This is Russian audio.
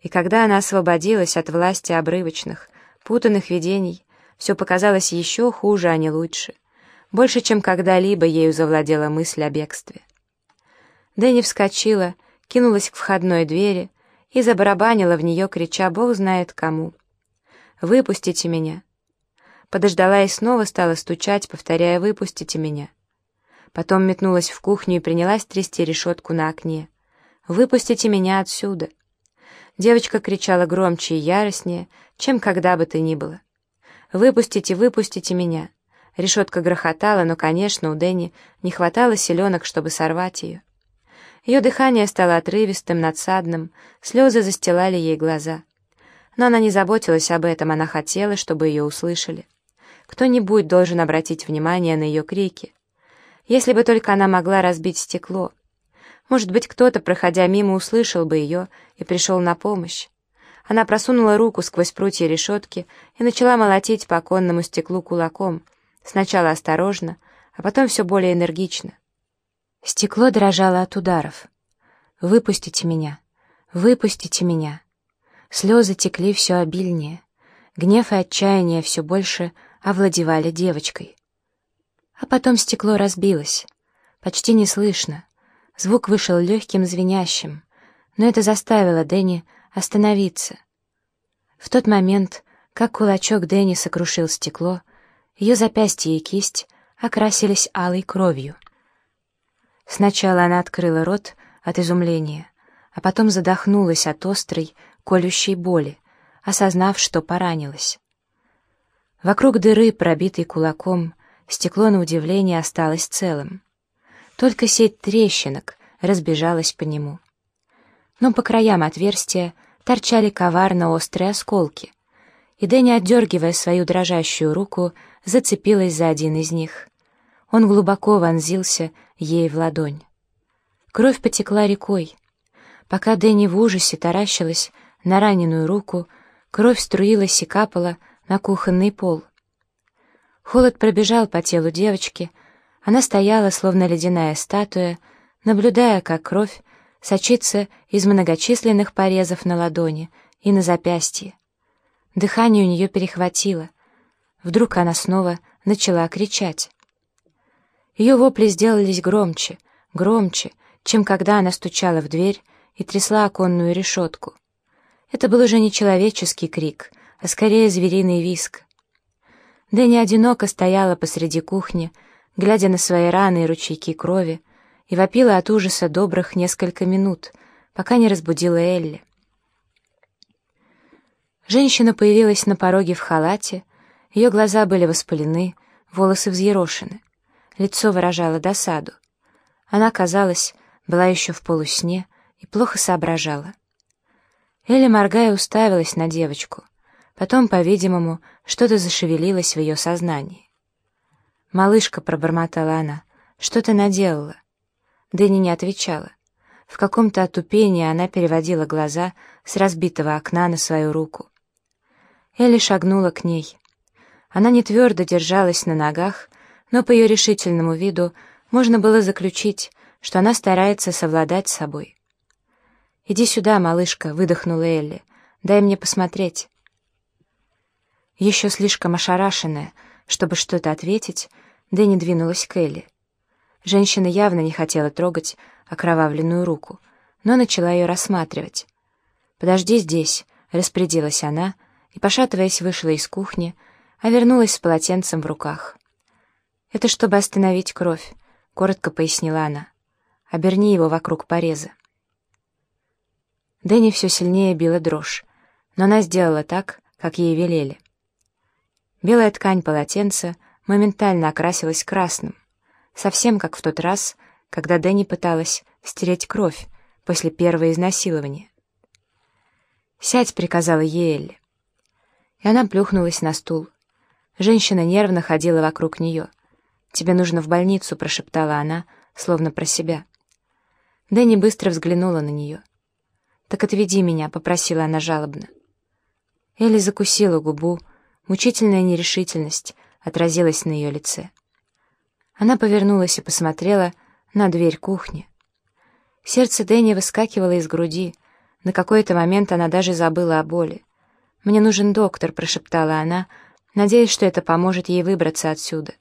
И когда она освободилась от власти обрывочных, путанных видений, все показалось еще хуже, а не лучше. Больше, чем когда-либо ею завладела мысль о бегстве. Дэнни вскочила, кинулась к входной двери и забарабанила в нее, крича «Бог знает кому». «Выпустите меня!» Подождала и снова стала стучать, повторяя «Выпустите меня!» Потом метнулась в кухню и принялась трясти решетку на окне. «Выпустите меня отсюда!» Девочка кричала громче и яростнее, чем когда бы то ни было. «Выпустите, выпустите меня!» Решетка грохотала, но, конечно, у Дэнни не хватало силенок, чтобы сорвать ее. Ее дыхание стало отрывистым, надсадным, слезы застилали ей глаза. Но она не заботилась об этом, она хотела, чтобы ее услышали. Кто-нибудь должен обратить внимание на ее крики. Если бы только она могла разбить стекло. Может быть, кто-то, проходя мимо, услышал бы ее и пришел на помощь. Она просунула руку сквозь прутья решетки и начала молотить по оконному стеклу кулаком, сначала осторожно, а потом все более энергично. Стекло дрожало от ударов. «Выпустите меня! Выпустите меня!» Слезы текли все обильнее. Гнев и отчаяние все больше овладевали девочкой. А потом стекло разбилось. Почти не слышно. Звук вышел легким, звенящим, но это заставило Дэнни остановиться. В тот момент, как кулачок Дэнни сокрушил стекло, ее запястье и кисть окрасились алой кровью. Сначала она открыла рот от изумления, а потом задохнулась от острой, колющей боли, осознав, что поранилась. Вокруг дыры, пробитой кулаком, стекло на удивление осталось целым. Только сеть трещинок разбежалась по нему. Но по краям отверстия торчали коварно острые осколки, и Дэнни, отдергивая свою дрожащую руку, зацепилась за один из них. Он глубоко вонзился ей в ладонь. Кровь потекла рекой. Пока Дэнни в ужасе таращилась на раненую руку, кровь струилась и капала на кухонный пол. Холод пробежал по телу девочки, она стояла, словно ледяная статуя, наблюдая, как кровь сочится из многочисленных порезов на ладони и на запястье. Дыхание у нее перехватило. Вдруг она снова начала кричать. Ее вопли сделались громче, громче, чем когда она стучала в дверь и трясла оконную решетку. Это был уже не человеческий крик, а скорее звериный виск. Дэнни одиноко стояла посреди кухни, глядя на свои раны и ручейки крови, и вопила от ужаса добрых несколько минут, пока не разбудила Элли. Женщина появилась на пороге в халате, ее глаза были воспалены, волосы взъерошены, лицо выражало досаду. Она, казалось, была еще в полусне и плохо соображала. Элли, моргая, уставилась на девочку. Потом, по-видимому, что-то зашевелилось в ее сознании. «Малышка», — пробормотала она, — «что ты наделала?» Дэнни не отвечала. В каком-то отупении она переводила глаза с разбитого окна на свою руку. Элли шагнула к ней. Она не твердо держалась на ногах, но по ее решительному виду можно было заключить, что она старается совладать с собой. «Иди сюда, малышка», — выдохнула Элли. «Дай мне посмотреть». Еще слишком ошарашенная, чтобы что-то ответить, Дэнни двинулась к Элли. Женщина явно не хотела трогать окровавленную руку, но начала ее рассматривать. «Подожди здесь», — распорядилась она, и, пошатываясь, вышла из кухни, а вернулась с полотенцем в руках. «Это чтобы остановить кровь», — коротко пояснила она. «Оберни его вокруг пореза». Дэнни все сильнее била дрожь, но она сделала так, как ей велели. Белая ткань полотенца моментально окрасилась красным, совсем как в тот раз, когда Дэнни пыталась стереть кровь после первого изнасилования. «Сядь», — приказала ей Элли. И она плюхнулась на стул. Женщина нервно ходила вокруг нее. «Тебе нужно в больницу», — прошептала она, словно про себя. Дэнни быстро взглянула на нее. «Так отведи меня», — попросила она жалобно. Элли закусила губу, мучительная нерешительность отразилась на ее лице. Она повернулась и посмотрела на дверь кухни. Сердце Дэнни выскакивало из груди, На какой-то момент она даже забыла о боли. «Мне нужен доктор», — прошептала она, надеясь, что это поможет ей выбраться отсюда.